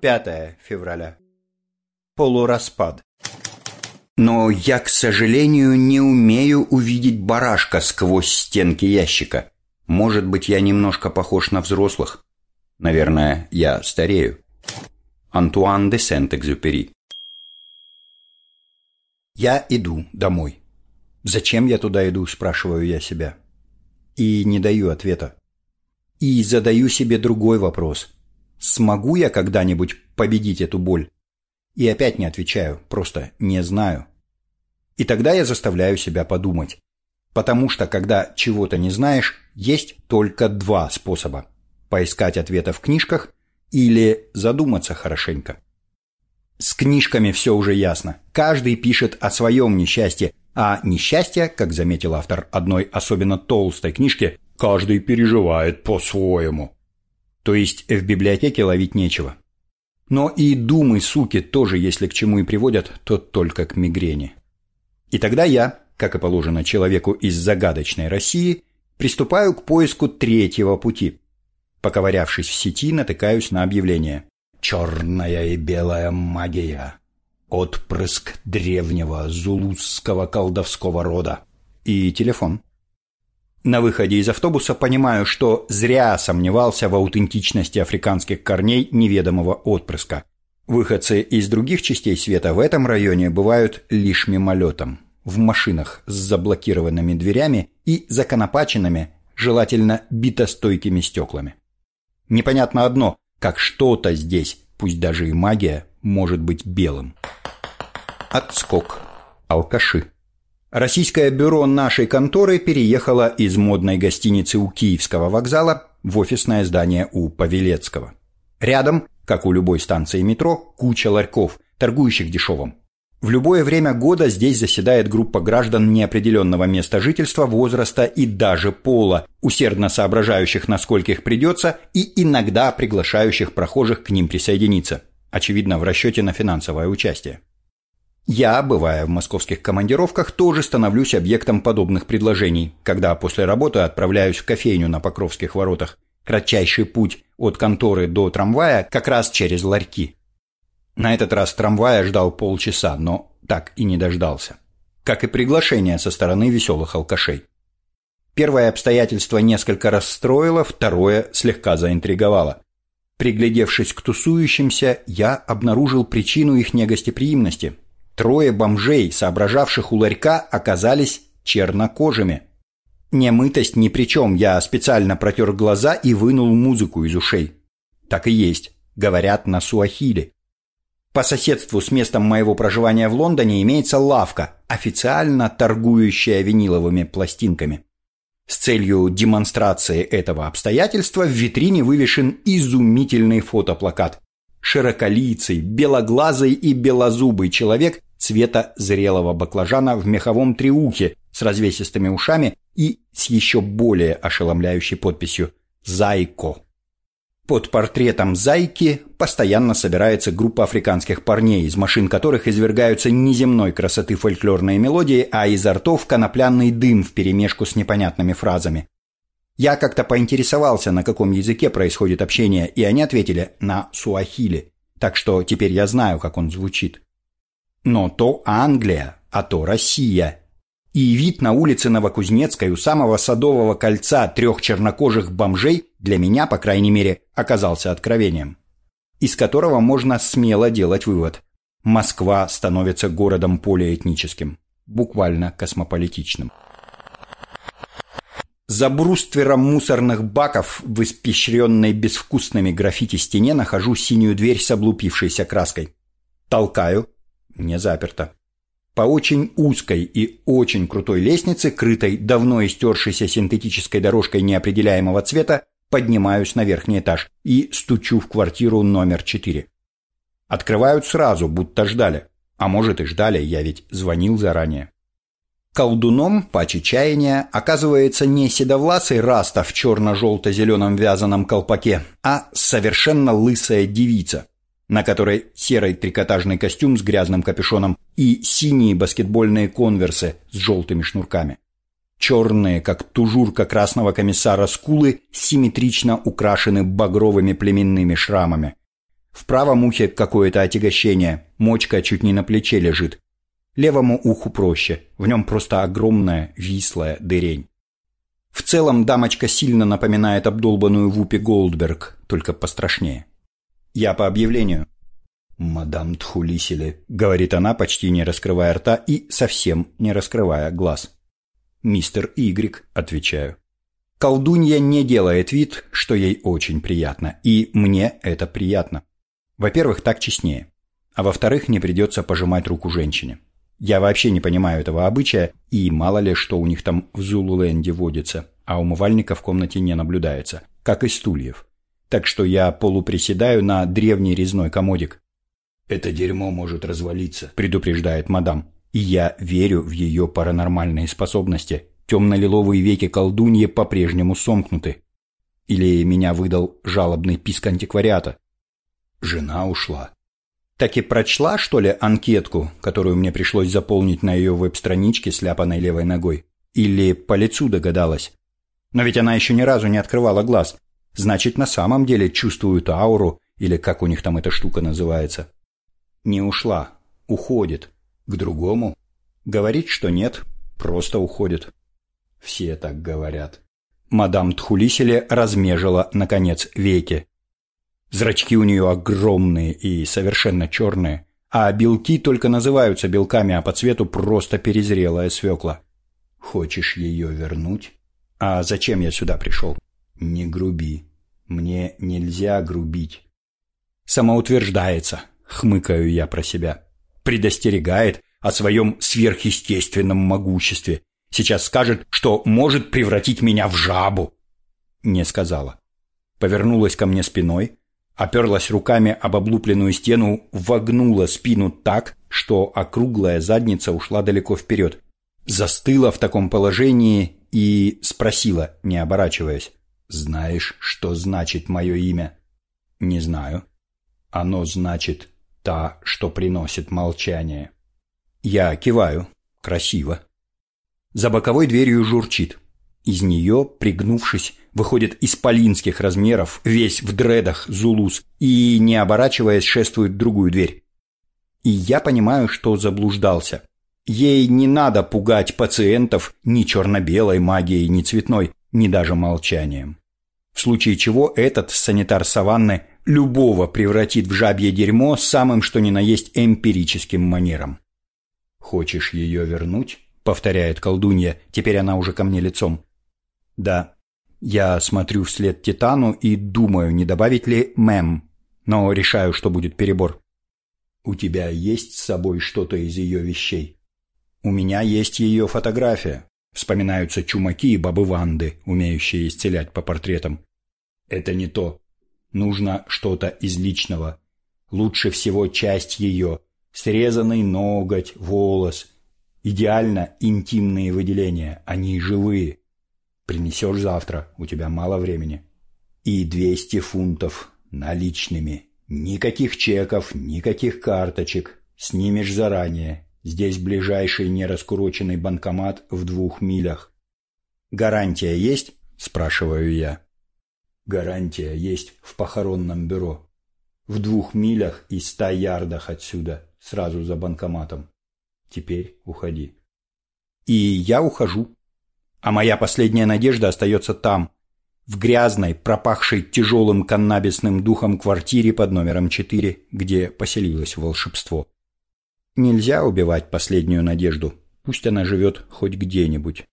5 февраля. Полураспад. Но я, к сожалению, не умею увидеть барашка сквозь стенки ящика. Может быть, я немножко похож на взрослых. Наверное, я старею. Антуан де Сент-Экзюпери. Я иду домой. Зачем я туда иду, спрашиваю я себя. И не даю ответа. И задаю себе другой вопрос. Смогу я когда-нибудь победить эту боль? И опять не отвечаю, просто не знаю. И тогда я заставляю себя подумать. Потому что, когда чего-то не знаешь, есть только два способа. Поискать ответы в книжках или задуматься хорошенько. С книжками все уже ясно. Каждый пишет о своем несчастье, а несчастье, как заметил автор одной особенно толстой книжки, каждый переживает по-своему. То есть в библиотеке ловить нечего. Но и думы, суки, тоже, если к чему и приводят, то только к мигрени. И тогда я, как и положено человеку из загадочной России, приступаю к поиску третьего пути. Поковырявшись в сети, натыкаюсь на объявление. «Черная и белая магия. Отпрыск древнего зулусского колдовского рода». И телефон. На выходе из автобуса понимаю, что зря сомневался в аутентичности африканских корней неведомого отпрыска. Выходцы из других частей света в этом районе бывают лишь мимолетом. В машинах с заблокированными дверями и законопаченными, желательно битостойкими стеклами. Непонятно одно, как что-то здесь, пусть даже и магия, может быть белым. Отскок. Алкаши. Российское бюро нашей конторы переехало из модной гостиницы у Киевского вокзала в офисное здание у Павелецкого. Рядом, как у любой станции метро, куча ларьков, торгующих дешевым. В любое время года здесь заседает группа граждан неопределенного места жительства, возраста и даже пола, усердно соображающих, насколько их придется, и иногда приглашающих прохожих к ним присоединиться. Очевидно, в расчете на финансовое участие. Я, бывая в московских командировках, тоже становлюсь объектом подобных предложений, когда после работы отправляюсь в кофейню на Покровских воротах. Кратчайший путь от конторы до трамвая как раз через ларьки. На этот раз трамвая ждал полчаса, но так и не дождался. Как и приглашение со стороны веселых алкашей. Первое обстоятельство несколько расстроило, второе слегка заинтриговало. Приглядевшись к тусующимся, я обнаружил причину их негостеприимности – Трое бомжей, соображавших у ларька, оказались чернокожими. Немытость ни при чем, я специально протер глаза и вынул музыку из ушей. Так и есть, говорят на суахили. По соседству с местом моего проживания в Лондоне имеется лавка, официально торгующая виниловыми пластинками. С целью демонстрации этого обстоятельства в витрине вывешен изумительный фотоплакат. Широколицый, белоглазый и белозубый человек цвета зрелого баклажана в меховом триухе с развесистыми ушами и с еще более ошеломляющей подписью «Зайко». Под портретом зайки постоянно собирается группа африканских парней, из машин которых извергаются неземной красоты фольклорные мелодии, а изо ртов конопляный дым вперемешку с непонятными фразами. Я как-то поинтересовался, на каком языке происходит общение, и они ответили на суахили, так что теперь я знаю, как он звучит. Но то Англия, а то Россия. И вид на улице Новокузнецкой у самого Садового кольца трех чернокожих бомжей для меня, по крайней мере, оказался откровением. Из которого можно смело делать вывод. Москва становится городом полиэтническим, буквально космополитичным. За бруствером мусорных баков в испещренной безвкусными граффити стене нахожу синюю дверь с облупившейся краской. Толкаю, не заперто. По очень узкой и очень крутой лестнице, крытой давно истершейся синтетической дорожкой неопределяемого цвета, поднимаюсь на верхний этаж и стучу в квартиру номер 4. Открывают сразу, будто ждали. А может и ждали, я ведь звонил заранее. Колдуном, по чаяния, оказывается не седовласый раста в черно-желто-зеленом вязаном колпаке, а совершенно лысая девица, на которой серый трикотажный костюм с грязным капюшоном и синие баскетбольные конверсы с желтыми шнурками. Черные, как тужурка красного комиссара скулы, симметрично украшены багровыми племенными шрамами. В правом ухе какое-то отягощение, мочка чуть не на плече лежит. Левому уху проще, в нем просто огромная, вислая дырень. В целом дамочка сильно напоминает обдолбанную Вупи Голдберг, только пострашнее. Я по объявлению. «Мадам Тхулисили», — говорит она, почти не раскрывая рта и совсем не раскрывая глаз. «Мистер Игрик», — отвечаю. Колдунья не делает вид, что ей очень приятно, и мне это приятно. Во-первых, так честнее, а во-вторых, не придется пожимать руку женщине. Я вообще не понимаю этого обычая, и мало ли, что у них там в Зулуленде водится, а умывальника в комнате не наблюдается, как и стульев. Так что я полуприседаю на древний резной комодик. «Это дерьмо может развалиться», — предупреждает мадам. И я верю в ее паранормальные способности. Темно-лиловые веки колдуньи по-прежнему сомкнуты. Или меня выдал жалобный писк антиквариата. Жена ушла. Так и прочла, что ли, анкетку, которую мне пришлось заполнить на ее веб-страничке с ляпаной левой ногой? Или по лицу догадалась? Но ведь она еще ни разу не открывала глаз. Значит, на самом деле чувствует ауру, или как у них там эта штука называется. Не ушла. Уходит. К другому. Говорит, что нет. Просто уходит. Все так говорят. Мадам Тхулиселе размежила, наконец, веки. Зрачки у нее огромные и совершенно черные, а белки только называются белками, а по цвету просто перезрелая свекла. Хочешь ее вернуть? А зачем я сюда пришел? Не груби. Мне нельзя грубить. Самоутверждается, хмыкаю я про себя. Предостерегает о своем сверхъестественном могуществе. Сейчас скажет, что может превратить меня в жабу. Не сказала. Повернулась ко мне спиной, оперлась руками об облупленную стену, вогнула спину так, что округлая задница ушла далеко вперед. Застыла в таком положении и спросила, не оборачиваясь. «Знаешь, что значит мое имя?» «Не знаю». «Оно значит «та, что приносит молчание». Я киваю. Красиво. За боковой дверью журчит. Из нее, пригнувшись, выходит исполинских размеров, весь в дредах Зулус, и, не оборачиваясь, шествует в другую дверь. И я понимаю, что заблуждался. Ей не надо пугать пациентов ни черно-белой магией, ни цветной, ни даже молчанием. В случае чего этот санитар саванны любого превратит в жабье дерьмо самым что ни на есть эмпирическим манером. «Хочешь ее вернуть?» — повторяет колдунья, теперь она уже ко мне лицом. «Да, я смотрю вслед Титану и думаю, не добавить ли «мэм», но решаю, что будет перебор. «У тебя есть с собой что-то из ее вещей?» «У меня есть ее фотография», Вспоминаются чумаки и бабы Ванды, умеющие исцелять по портретам. Это не то. Нужно что-то из личного. Лучше всего часть ее. Срезанный ноготь, волос. Идеально интимные выделения. Они живые. Принесешь завтра, у тебя мало времени. И 200 фунтов наличными. Никаких чеков, никаких карточек. Снимешь заранее. Здесь ближайший нераскуроченный банкомат в двух милях. «Гарантия есть?» – спрашиваю я. «Гарантия есть в похоронном бюро. В двух милях и ста ярдах отсюда, сразу за банкоматом. Теперь уходи». И я ухожу. А моя последняя надежда остается там, в грязной, пропахшей тяжелым каннабисным духом квартире под номером 4, где поселилось волшебство. Нельзя убивать последнюю надежду, пусть она живет хоть где-нибудь.